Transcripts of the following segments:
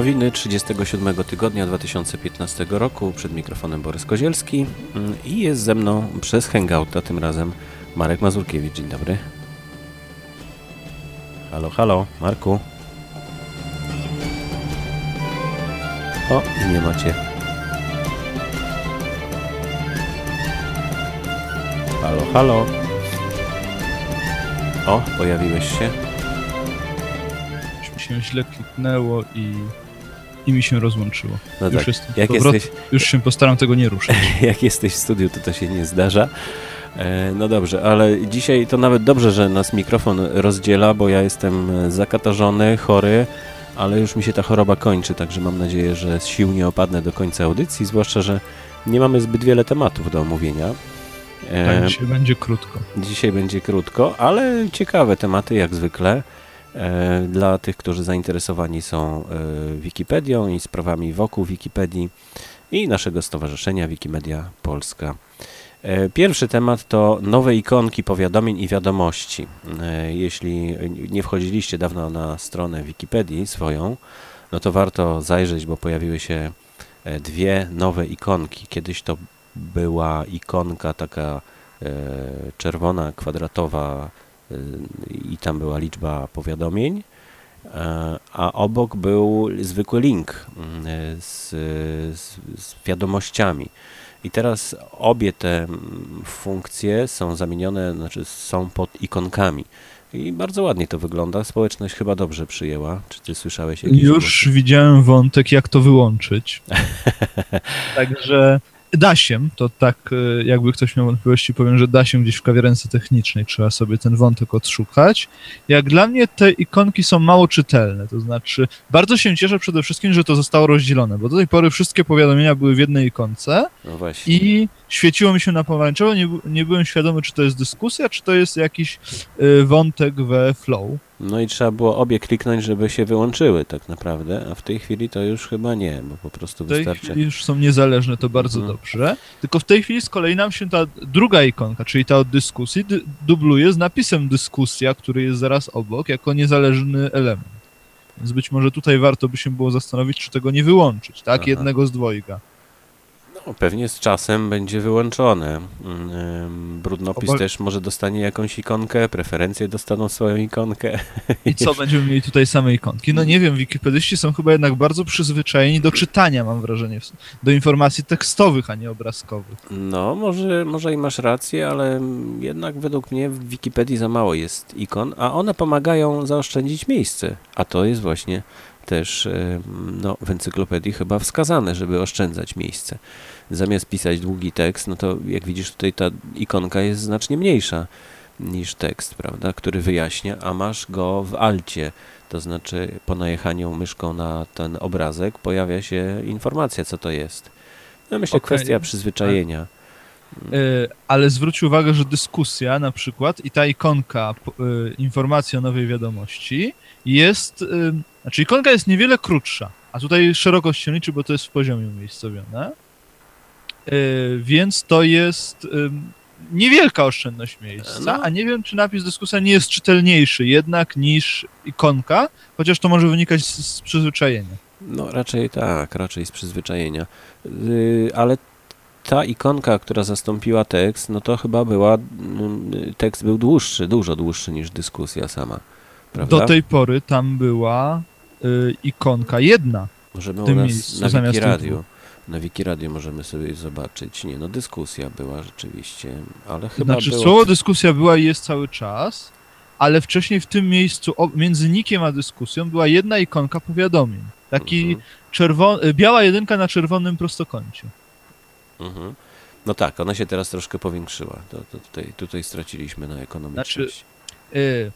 Nowiny 37 tygodnia 2015 roku. Przed mikrofonem Borys Kozielski mm, i jest ze mną przez Hangouta tym razem Marek Mazurkiewicz. Dzień dobry. Halo, halo, Marku. O, nie macie. Halo, halo. O, pojawiłeś się. Już się źle kliknęło i, i mi się rozłączyło. No już tak, jestem z jak powrotem. jesteś, Już się postaram tego nie ruszać. jak jesteś w studiu, to to się nie zdarza. E, No dobrze, ale dzisiaj to nawet dobrze, że nas mikrofon rozdziela, bo ja jestem zakatarzony, chory, ale już mi się ta choroba kończy, także mam nadzieję, że z sił nie opadnę do końca audycji, zwłaszcza, że nie mamy zbyt wiele tematów do omówienia. E, Tak, dzisiaj będzie krótko. Dzisiaj będzie krótko, ale ciekawe tematy jak zwykle. E, Dla tych, którzy zainteresowani są e, Wikipedią i sprawami wokół Wikipedii i naszego stowarzyszenia Wikimedia Polska. E, Pierwszy temat to nowe ikonki powiadomień i wiadomości. Jeśli nie wchodziliście dawno na stronę Wikipedii swoją, no to warto zajrzeć, bo pojawiły się dwie nowe ikonki. Kiedyś to była ikonka taka czerwona, kwadratowa i tam była liczba powiadomień, e, a obok był zwykły link mm, z, z, z wiadomościami. I teraz obie te mm, funkcje są zamienione, znaczy są pod ikonkami. I bardzo ładnie to wygląda. Społeczność chyba dobrze przyjęła. Czy ty słyszałeś jakieś Już widziałem wątek, jak to wyłączyć. Także da się, to tak e, jakby ktoś miał wątpliwości, powiem, że da się gdzieś w kawiarence technicznej, trzeba sobie ten wątek odszukać. Jak dla mnie te ikonki są mało czytelne, to znaczy bardzo się cieszę przede wszystkim, że to zostało rozdzielone, bo do tej pory wszystkie powiadomienia były w jednej ikonce, No i świeciło mi się na pomarańczowo, nie, nie byłem świadomy, czy to jest dyskusja, czy to jest jakiś y, wątek we flow. No i trzeba było obie kliknąć, żeby się wyłączyły tak naprawdę, a w tej chwili to już chyba nie, bo po prostu W tej wystarczy. już są niezależne, to bardzo Mhm. dobrze. Tylko w tej chwili z kolei nam się ta druga ikonka, czyli ta od dyskusji, dy, dubluje z napisem dyskusja, który jest zaraz obok, jako niezależny element. Więc być może tutaj warto by się było zastanowić, czy tego nie wyłączyć, tak? Aha. Jednego z dwojga. No, pewnie z czasem będzie wyłączone. Mm, Brudnopis też może dostanie jakąś ikonkę, preferencje dostaną swoją ikonkę. I co, będziemy mieli tutaj same ikonki? No nie wiem, wikipedyści są chyba jednak bardzo przyzwyczajeni do czytania, mam wrażenie, do informacji tekstowych, a nie obrazkowych. No, może, może i masz rację, ale jednak według mnie w Wikipedii za mało jest ikon, a one pomagają zaoszczędzić miejsce. A to jest właśnie też em, no, w encyklopedii chyba wskazane, żeby oszczędzać miejsce. Zamiast pisać długi tekst, no to jak widzisz tutaj ta ikonka jest znacznie mniejsza niż tekst, prawda, który wyjaśnia, a masz go w alcie. To znaczy po najechaniu myszką na ten obrazek pojawia się informacja, co to jest. No myślę, Okej. kwestia przyzwyczajenia. Y, ale zwróć uwagę, że dyskusja na przykład i ta ikonka y, informacji o nowej wiadomości jest, znaczy ikonka jest niewiele krótsza, a tutaj szerokość się liczy, bo to jest w poziomie umiejscowione, y, więc to jest y, niewielka oszczędność miejsca, No. a nie wiem, czy napis dyskusja nie jest czytelniejszy jednak niż ikonka, chociaż to może wynikać z, z przyzwyczajenia. No raczej tak, raczej z przyzwyczajenia. Yy, ale ta ikonka, która zastąpiła tekst, no to chyba była, mm, tekst był dłuższy, dużo dłuższy niż dyskusja sama. Prawda? Do tej pory tam była y, ikonka jedna, Możemy w u tym nas miejscu na Wikiradiu. dwóch. Na Wikiradiu możemy sobie zobaczyć. Nie, no dyskusja była rzeczywiście, ale chyba Znaczy, było... słowo dyskusja była i jest cały czas, ale wcześniej w tym miejscu o, między nikiem a dyskusją była jedna ikonka powiadomień. Taki Mhm, czerwo- y, biała jedynka na czerwonym prostokącie. mhm. No tak, ona się teraz troszkę powiększyła. To, to tutaj, tutaj straciliśmy na ekonomiczności. Y,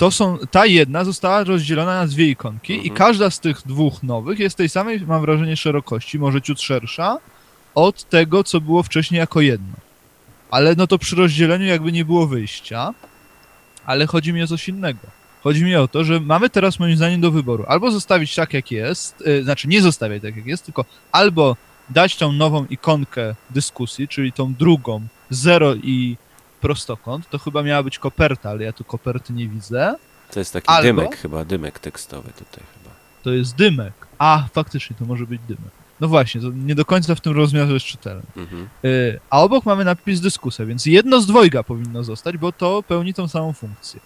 to są, ta jedna została rozdzielona na dwie ikonki i Mhm. każda z tych dwóch nowych jest tej samej, mam wrażenie, szerokości, może ciut szersza od tego, co było wcześniej jako jedno. Ale no to przy rozdzieleniu jakby nie było wyjścia, ale chodzi mi o coś innego. Chodzi mi o to, że mamy teraz moim zdaniem do wyboru albo zostawić tak jak jest, y, znaczy nie zostawiać tak jak jest, tylko albo dać tą nową ikonkę dyskusji, czyli tą drugą, zero i prostokąt, to chyba miała być koperta, ale ja tu koperty nie widzę. To jest taki Albo- dymek chyba, dymek tekstowy tutaj chyba. to jest dymek. A, faktycznie, to może być dymek. No właśnie, to nie do końca w tym rozmiarze jest czytelne. Mhm. Y, A obok mamy napis dyskusja, więc jedno z dwojga powinno zostać, bo to pełni tą samą funkcję.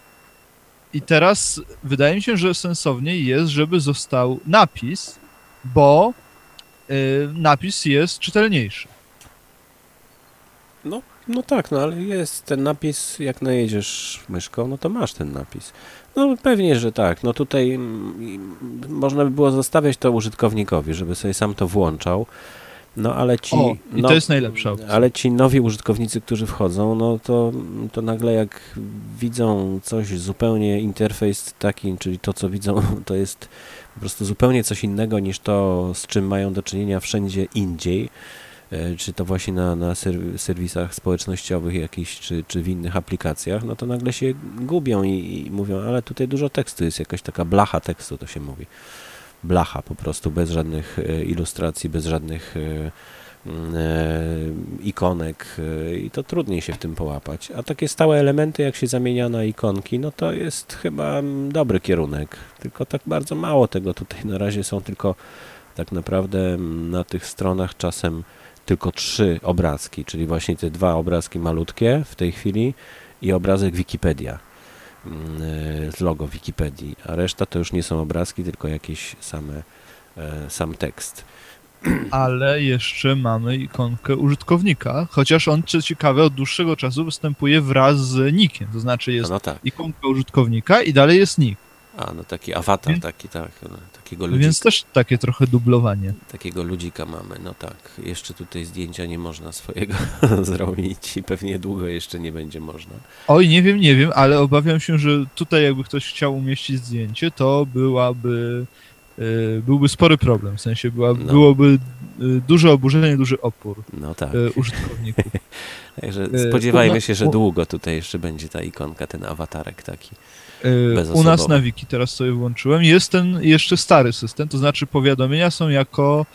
I teraz wydaje mi się, że sensowniej jest, żeby został napis, bo y, napis jest czytelniejszy. No, no tak, no ale jest ten napis, jak najedziesz myszką, no to masz ten napis. No pewnie, że tak. No tutaj mm, można by było zostawiać to użytkownikowi, żeby sobie sam to włączał. No ale ci. O, i no, to jest najlepsza opcja. Ale ci nowi użytkownicy, którzy wchodzą, no to, to nagle jak widzą coś zupełnie interfejs taki, czyli to co widzą, to jest po prostu zupełnie coś innego niż to, z czym mają do czynienia wszędzie indziej. E, Czy to właśnie na, na serw- serwisach społecznościowych jakichś, czy, czy w innych aplikacjach, no to nagle się gubią i, i mówią, ale tutaj dużo tekstu jest, jakaś taka blacha tekstu to się mówi blacha po prostu, bez żadnych e, ilustracji, bez żadnych e, ikonek i to trudniej się w tym połapać. A takie stałe elementy, jak się zamienia na ikonki, no to jest chyba dobry kierunek. Tylko tak bardzo mało tego tutaj na razie są tylko tak naprawdę na tych stronach czasem tylko trzy obrazki, czyli właśnie te dwa obrazki malutkie w tej chwili i obrazek Wikipedia mm, z logo Wikipedii, a reszta to już nie są obrazki, tylko jakieś same, e, sam tekst. Ale jeszcze mamy ikonkę użytkownika, chociaż on, co ciekawe, od dłuższego czasu występuje wraz z nickiem, to znaczy jest no tak, ikonka użytkownika i dalej jest nick, a no taki awatar, Więc- taki tak, no, takiego ludzika, więc też takie trochę dublowanie. takiego ludzika mamy, no tak. Jeszcze tutaj zdjęcia nie można swojego zrobić i pewnie długo jeszcze nie będzie można. Oj, nie wiem, nie wiem, ale obawiam się, że tutaj jakby ktoś chciał umieścić zdjęcie, to byłaby y, byłby spory problem, w sensie była, No. byłoby y, duże oburzenie, duży opór No tak. y, użytkowników. Także spodziewajmy u- się, że długo tutaj jeszcze będzie ta ikonka, ten awatarek taki. Y, U nas na wiki, teraz sobie włączyłem, jest ten jeszcze stary system, to znaczy powiadomienia są jako,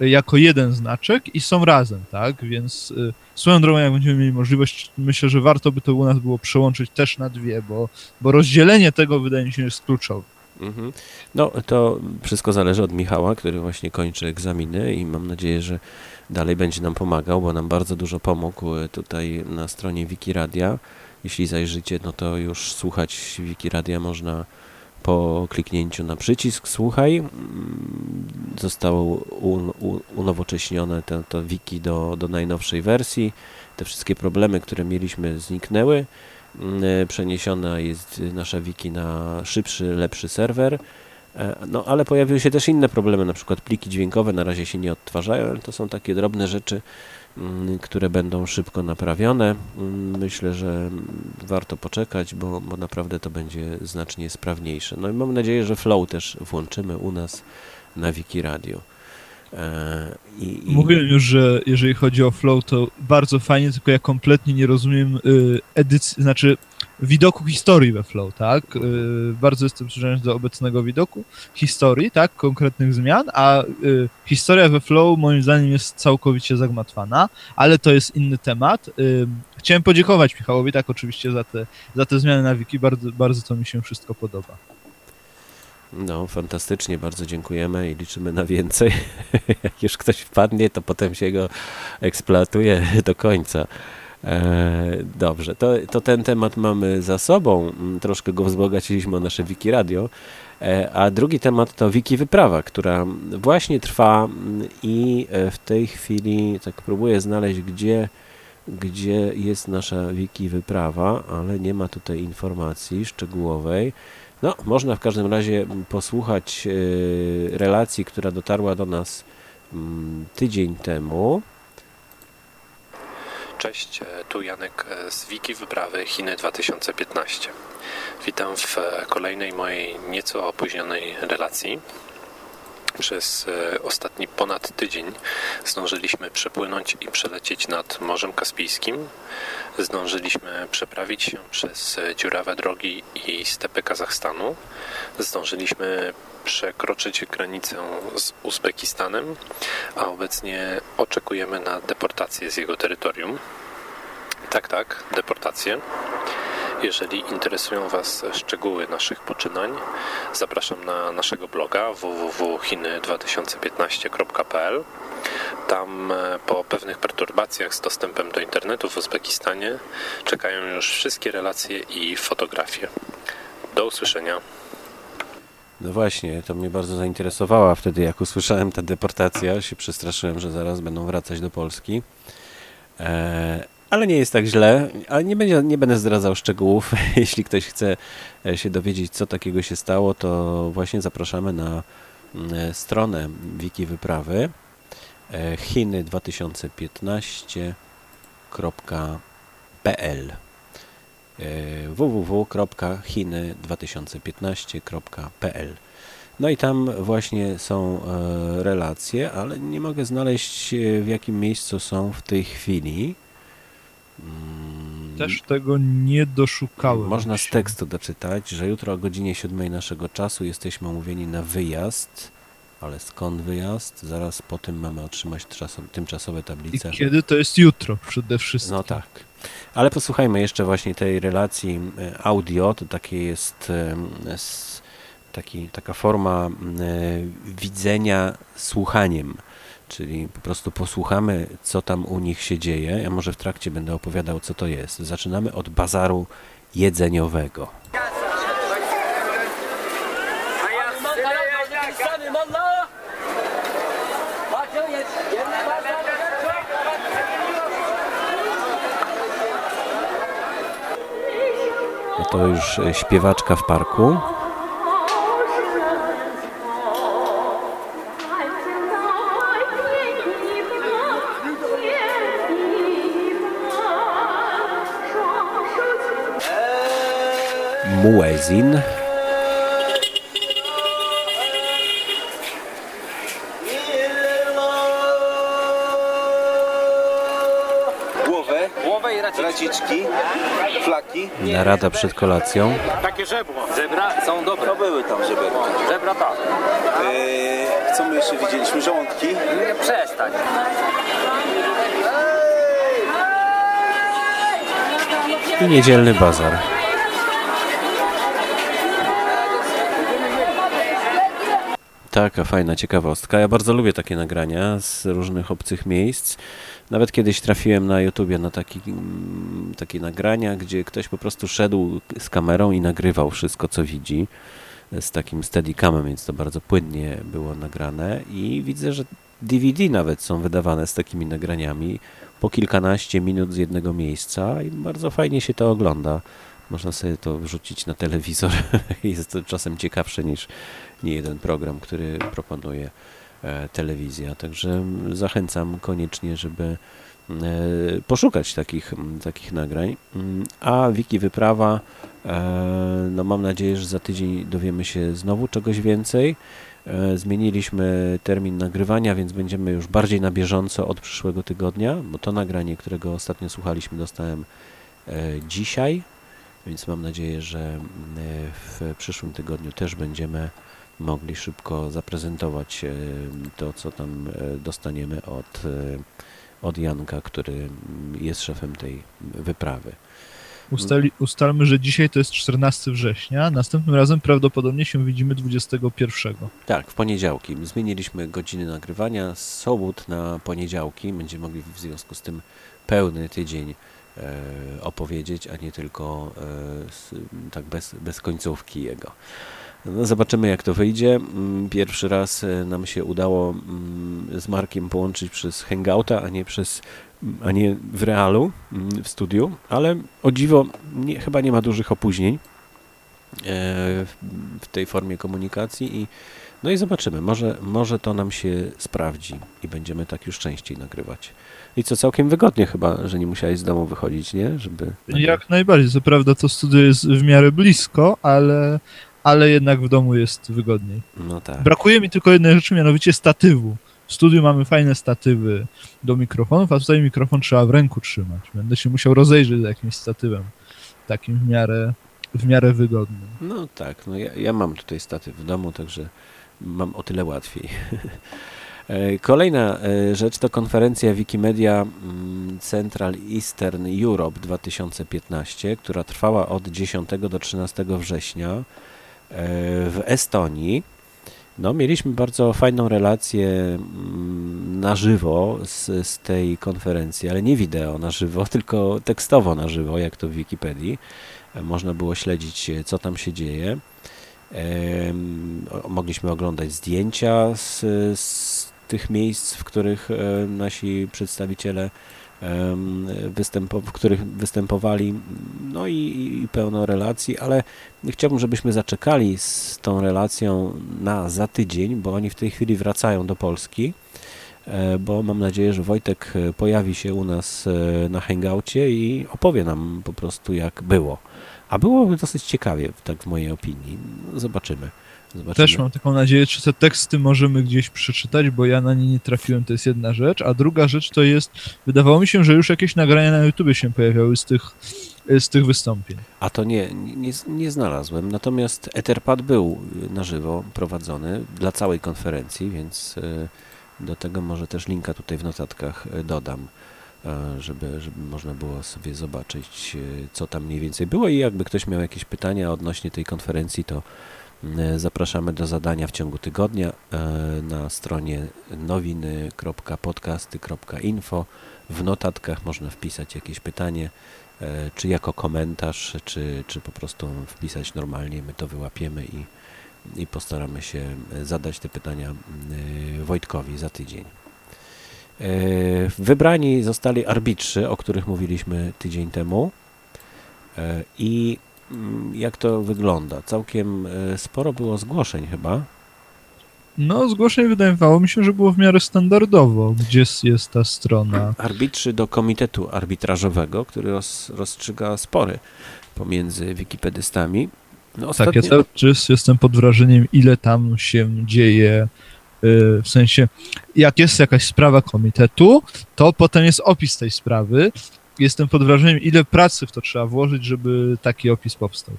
jako jeden znaczek i są razem, tak? Więc y, swoją drogą, jak będziemy mieli możliwość, myślę, że warto by to u nas było przełączyć też na dwie, bo, bo rozdzielenie tego wydaje mi się jest kluczowe. Mhm. No to wszystko zależy od Michała, który właśnie kończy egzaminy i mam nadzieję, że dalej będzie nam pomagał, bo nam bardzo dużo pomógł e, tutaj na stronie Wikiradia. Jeśli zajrzycie, no to już słuchać Wikiradia można po kliknięciu na przycisk słuchaj. Mm, Zostało un, u, unowocześnione to, to wiki do, do najnowszej wersji. Te wszystkie problemy, które mieliśmy, zniknęły. Mm, e, Przeniesiona jest nasza wiki na szybszy, lepszy serwer. E, No, ale pojawiły się też inne problemy, na przykład pliki dźwiękowe na razie się nie odtwarzają, ale to są takie drobne rzeczy, które będą szybko naprawione. Mm, Myślę, że mm, warto poczekać, bo, bo naprawdę to będzie znacznie sprawniejsze. No i mam nadzieję, że Flow też włączymy u nas na Wiki Radio. E, I, i... Mówiłem już, że jeżeli chodzi o flow, to bardzo fajnie, tylko ja kompletnie nie rozumiem y, edycji, znaczy widoku historii we flow, tak? Y, bardzo jestem przywiązany do obecnego widoku historii, tak? Konkretnych zmian, a y, historia we flow moim zdaniem jest całkowicie zagmatwana, ale to jest inny temat. Y, chciałem podziękować Michałowi, tak oczywiście, za te, za te zmiany na wiki, bardzo, bardzo to mi się wszystko podoba. No, fantastycznie, bardzo dziękujemy i liczymy na więcej. Jak już ktoś wpadnie, to potem się go eksploatuje do końca. E, dobrze, to, to ten temat mamy za sobą. Mm, Troszkę go wzbogaciliśmy o nasze Wiki Radio. E, a drugi temat to Wiki Wyprawa, która właśnie trwa mm, i e, w tej chwili tak próbuję znaleźć, gdzie, gdzie jest nasza Wiki Wyprawa, ale nie ma tutaj informacji szczegółowej. No, można w każdym razie mm, posłuchać relacji, która dotarła do nas tydzień temu. Cześć, e, tu Janek e, z Wiki Wyprawy Chiny 2015. Witam w e, kolejnej mojej nieco opóźnionej relacji. Przez ostatni ponad tydzień zdążyliśmy przepłynąć i przelecieć nad Morzem Kaspijskim. Zdążyliśmy przeprawić się przez dziurawe drogi i stepy Kazachstanu. Zdążyliśmy przekroczyć granicę z Uzbekistanem, a obecnie oczekujemy na deportację z jego terytorium. Tak, tak, deportację. Jeżeli interesują Was szczegóły naszych poczynań, zapraszam na naszego bloga www.chiny2015.pl. Tam e, po pewnych perturbacjach z dostępem do internetu w Uzbekistanie czekają już wszystkie relacje i fotografie. Do usłyszenia. No właśnie, to mnie bardzo zainteresowała wtedy, jak usłyszałem tę deportację, się przestraszyłem, że zaraz będą wracać do Polski. E, ale nie jest tak źle, ale nie, będzie, nie będę zdradzał szczegółów. Jeśli ktoś chce e, się dowiedzieć, co takiego się stało, to właśnie zapraszamy na mm, stronę Wiki Wyprawy e, chiny2015.pl e, www.chiny2015.pl No i tam właśnie są relacje, ale nie mogę znaleźć w jakim miejscu są w tej chwili. Mm, Też tego nie doszukałem. Można się. z tekstu doczytać, że jutro o godzinie 7 naszego czasu jesteśmy umówieni na wyjazd. Ale skąd wyjazd? Zaraz po tym mamy otrzymać tymczasowe tablice. I kiedy to jest jutro przede wszystkim. No tak. Ale posłuchajmy jeszcze właśnie tej relacji e, audio. To takie jest taki, taka forma widzenia słuchaniem czyli po prostu posłuchamy, co tam u nich się dzieje. Ja może w trakcie będę opowiadał, co to jest. Zaczynamy od bazaru jedzeniowego. To już śpiewaczka w parku. muezin. Głowę, głowę i raciczki, flaki. Narada przed kolacją. Takie żebro. Zebra są dobre. To były tam żeberki. Zebra tak. Eee, co my jeszcze widzieliśmy? Żołądki? Nie, przestań. I niedzielny bazar. Taka fajna ciekawostka. Ja bardzo lubię takie nagrania z różnych obcych miejsc. Nawet kiedyś trafiłem na YouTubie na taki, mm, takie nagrania, gdzie ktoś po prostu szedł z kamerą i nagrywał wszystko, co widzi z takim steadicamem, więc to bardzo płynnie było nagrane i widzę, że DVD nawet są wydawane z takimi nagraniami po kilkanaście minut z jednego miejsca i bardzo fajnie się to ogląda. Można sobie to wrzucić na telewizor. Jest to czasem ciekawsze niż nie jeden program, który proponuje e, telewizja. Także zachęcam koniecznie, żeby e, poszukać takich, takich nagrań. Mm, a Wiki Wyprawa, e, no mam nadzieję, że za tydzień dowiemy się znowu czegoś więcej. Zmieniliśmy termin nagrywania, więc będziemy już bardziej na bieżąco od przyszłego tygodnia, bo to nagranie, którego ostatnio słuchaliśmy, dostałem dzisiaj, więc mam nadzieję, że w przyszłym tygodniu też będziemy mogli szybko zaprezentować e, to, co tam e, dostaniemy od, e, od Janka, który jest szefem tej wyprawy. Ustali, ustalmy, że dzisiaj to jest 14 września, następnym razem prawdopodobnie się widzimy 21. Tak, w poniedziałki. Zmieniliśmy godziny nagrywania z sobot na poniedziałki. Będziemy mogli w związku z tym pełny tydzień e, opowiedzieć, a nie tylko e, tak bez, bez końcówki jego. No, zobaczymy, jak to wyjdzie. Mm, pierwszy raz e, nam się udało mm, z Markiem połączyć przez Hangouta, a nie przez a nie w realu, mm, w studiu, ale o dziwo nie, chyba nie ma dużych opóźnień e, w tej formie komunikacji i no i zobaczymy, może, może to nam się sprawdzi i będziemy tak już częściej nagrywać. I co całkiem wygodnie chyba, że nie musiałeś z domu wychodzić, nie? Żeby... Jak najbardziej, co prawda to studio jest w miarę blisko, ale ale jednak w domu jest wygodniej. No tak. Brakuje mi tylko jednej rzeczy, mianowicie statywu. W studiu mamy fajne statywy do mikrofonów, a tutaj mikrofon trzeba w ręku trzymać. Będę się musiał rozejrzeć za jakimś statywem, takim w miarę, w miarę wygodnym. No tak, no ja, ja mam tutaj statyw w domu, także mam o tyle łatwiej. E, kolejna e, rzecz to konferencja Wikimedia mm, Central Eastern Europe 2015, która trwała od 10 do 13 września w Estonii. No, mieliśmy bardzo fajną relację mm, na żywo z, z tej konferencji, ale nie wideo na żywo, tylko tekstowo na żywo, jak to w Wikipedii. Można było śledzić, co tam się dzieje. Mogliśmy oglądać zdjęcia z, z tych miejsc, w których e, nasi przedstawiciele w których występowali, no i, i, pełno relacji, ale chciałbym, żebyśmy zaczekali z tą relacją na za tydzień, bo oni w tej chwili wracają do Polski, e, bo mam nadzieję, że Wojtek pojawi się u nas e, na hangoucie i opowie nam po prostu jak było. A byłoby dosyć ciekawie, tak w mojej opinii. Zobaczymy. Zobaczymy. Też mam taką nadzieję, czy te teksty możemy gdzieś przeczytać, bo ja na nie nie trafiłem, to jest jedna rzecz. A druga rzecz to jest, wydawało mi się, że już jakieś nagrania na YouTube się pojawiały z tych, z tych wystąpień. A to nie, nie, nie znalazłem. Natomiast Etherpad był na żywo prowadzony dla całej konferencji, więc e, do tego może też linka tutaj w notatkach e, dodam e, żeby, żeby można było sobie zobaczyć, co tam mniej więcej było i jakby ktoś miał jakieś pytania odnośnie tej konferencji, to zapraszamy do zadania w ciągu tygodnia e, na stronie nowiny.podcasty.info. W notatkach można wpisać jakieś pytanie, e, czy jako komentarz, czy, czy po prostu wpisać normalnie. My to wyłapiemy i, i postaramy się zadać te pytania Wojtkowi za tydzień. Wybrani zostali arbitrzy, o których mówiliśmy tydzień temu. I jak to wygląda? Całkiem e, sporo było zgłoszeń chyba. No, zgłoszeń wydawało mi się, że było w miarę standardowo. Gdzie jest ta strona? Arbitrzy do Komitetu Arbitrażowego, który roz, rozstrzyga spory pomiędzy wikipedystami. No, ostatnio... Tak, ja cały czas jestem pod wrażeniem, ile tam się dzieje. E, w sensie, jak jest jakaś sprawa komitetu, to potem jest opis tej sprawy jestem pod wrażeniem, ile pracy w to trzeba włożyć, żeby taki opis powstał.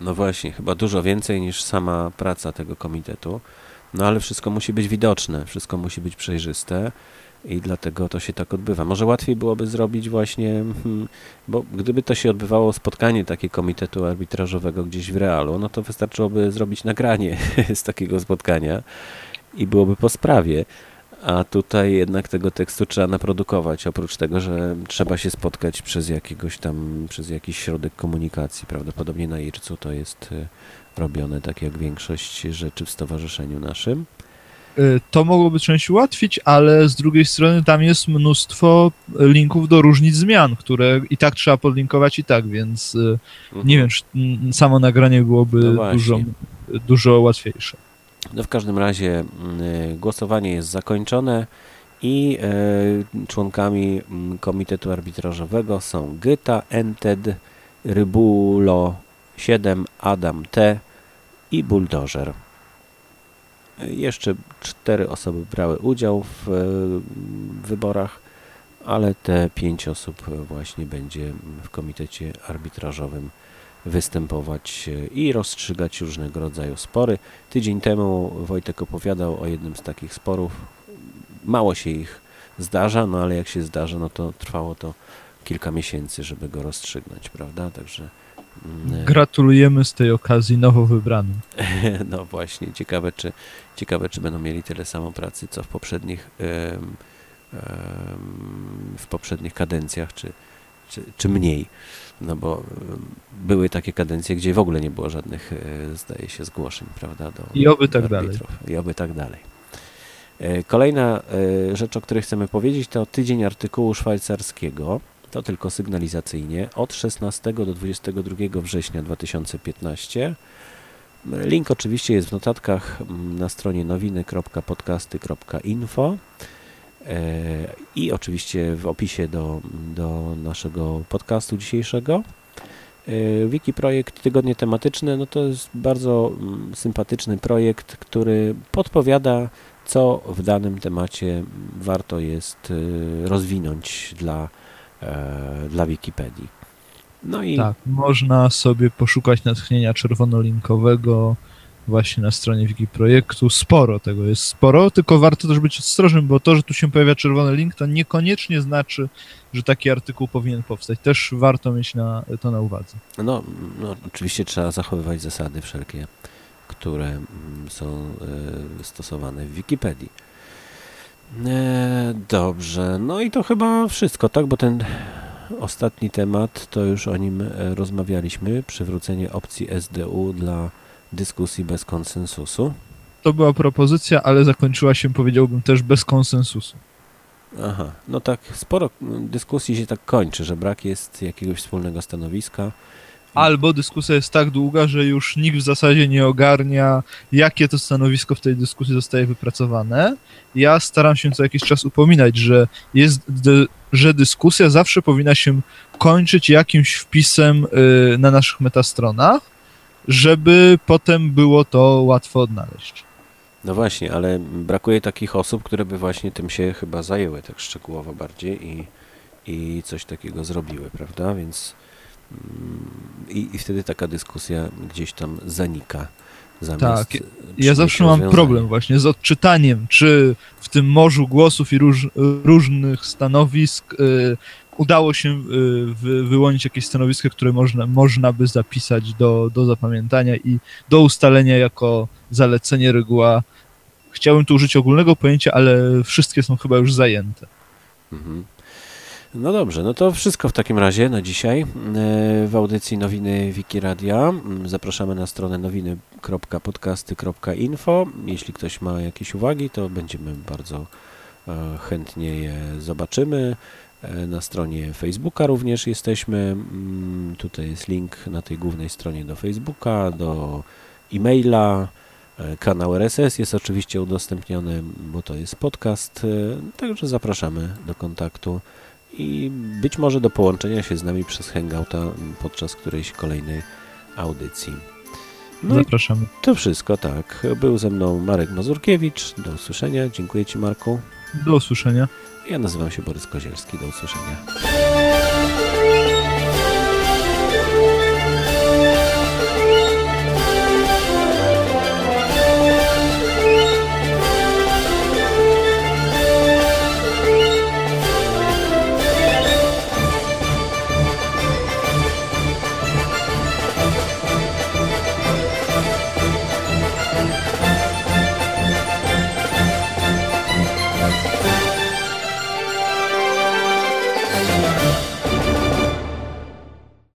No właśnie, chyba dużo więcej niż sama praca tego komitetu. No ale wszystko musi być widoczne, wszystko musi być przejrzyste i dlatego to się tak odbywa. Może łatwiej byłoby zrobić właśnie, hmm, bo gdyby to się odbywało spotkanie takie komitetu arbitrażowego gdzieś w realu, no to wystarczyłoby zrobić nagranie z takiego spotkania i byłoby po sprawie a tutaj jednak tego tekstu trzeba naprodukować, oprócz tego, że trzeba się spotkać przez jakiegoś tam, przez jakiś środek komunikacji. Prawdopodobnie na IRC-u to jest y, robione, tak jak większość rzeczy w stowarzyszeniu naszym. Y, to mogłoby część ułatwić, ale z drugiej strony tam jest mnóstwo linków do różnic zmian, które i tak trzeba podlinkować i tak, więc y, mhm. nie wiem, czy samo nagranie byłoby no dużo, dużo łatwiejsze. No w każdym razie mm, y, głosowanie jest zakończone i y, członkami mm, Komitetu Arbitrażowego są Gyta, Ented, Rybulo 7, Adam T i Bulldozer. Jeszcze cztery osoby brały udział w wyborach, ale te pięć osób właśnie będzie w komitecie arbitrażowym występować i rozstrzygać różnego rodzaju spory. Tydzień temu Wojtek opowiadał o jednym z takich sporów. Mało się ich zdarza, no ale jak się zdarza, no to trwało to kilka miesięcy, żeby go rozstrzygnąć, prawda? Także mm, Gratulujemy z tej okazji nowo wybranym. No właśnie, ciekawe czy, ciekawe, czy będą mieli tyle samo pracy, co w poprzednich, w poprzednich kadencjach, czy, czy, czy mniej no bo były takie kadencje, gdzie w ogóle nie było żadnych, e, zdaje się, zgłoszeń, prawda? Do, I oby tak dalej. I oby tak dalej. E, kolejna rzecz, o której chcemy powiedzieć, to tydzień artykułu szwajcarskiego. To tylko sygnalizacyjnie. Od 16 do 22 września 2015. Link oczywiście jest w notatkach mm, na stronie nowiny.podcasty.info. E, i oczywiście w opisie do, do naszego podcastu dzisiejszego. E, Wiki projekt Tygodnie Tematyczne no to jest bardzo mm, sympatyczny projekt, który podpowiada, co w danym temacie warto jest e, rozwinąć dla, dla Wikipedii. No i... Tak, można sobie poszukać natchnienia czerwonolinkowego właśnie na stronie Wikiprojektu. Sporo tego jest, sporo, tylko warto też być ostrożnym, bo to, że tu się pojawia czerwony link, to niekoniecznie znaczy, że taki artykuł powinien powstać. Też warto mieć na, to na uwadze. No, no, oczywiście trzeba zachowywać zasady wszelkie, które mm, są e, stosowane w Wikipedii. E, dobrze, no i to chyba wszystko, tak? Bo ten ostatni temat, to już o nim e, rozmawialiśmy, przywrócenie opcji SDU dla dyskusji bez konsensusu. To była propozycja, ale zakończyła się, powiedziałbym, też bez konsensusu. Aha, no tak, sporo dyskusji się tak kończy, że brak jest jakiegoś wspólnego stanowiska. Albo dyskusja jest tak długa, że już nikt w zasadzie nie ogarnia, jakie to stanowisko w tej dyskusji zostaje wypracowane. Ja staram się co jakiś czas upominać, że jest, że dyskusja zawsze powinna się kończyć jakimś wpisem y, na naszych metastronach, żeby potem było to łatwo odnaleźć. No właśnie, ale brakuje takich osób, które by właśnie tym się chyba zajęły tak szczegółowo bardziej i, i coś takiego zrobiły, prawda? Więc mm, i, i wtedy taka dyskusja gdzieś tam zanika. Zamiast Tak, Ja zawsze mam problem właśnie z odczytaniem, czy w tym morzu głosów i róż, różnych stanowisk y, udało się y, wy, wyłonić jakieś stanowisko, które można, można by zapisać do, do zapamiętania i do ustalenia jako zalecenie reguła. Chciałbym tu użyć ogólnego pojęcia, ale wszystkie są chyba już zajęte. Mhm. No dobrze, no to wszystko w takim razie na dzisiaj e, w audycji Nowiny Wikiradia. Zapraszamy na stronę nowiny.podcasty.info. Jeśli ktoś ma jakieś uwagi, to będziemy bardzo e, chętnie je zobaczymy. E, na stronie Facebooka również jesteśmy. Mm, tutaj jest link na tej głównej stronie do Facebooka, do e-maila. Kanał RSS jest oczywiście udostępniony, bo to jest podcast, także zapraszamy do kontaktu i być może do połączenia się z nami przez Hangouta podczas którejś kolejnej audycji. No Zapraszamy. To wszystko, tak. Był ze mną Marek Mazurkiewicz. Do usłyszenia. Dziękuję Ci, Marku. Do usłyszenia. Ja nazywam się Borys Kozielski. Do usłyszenia.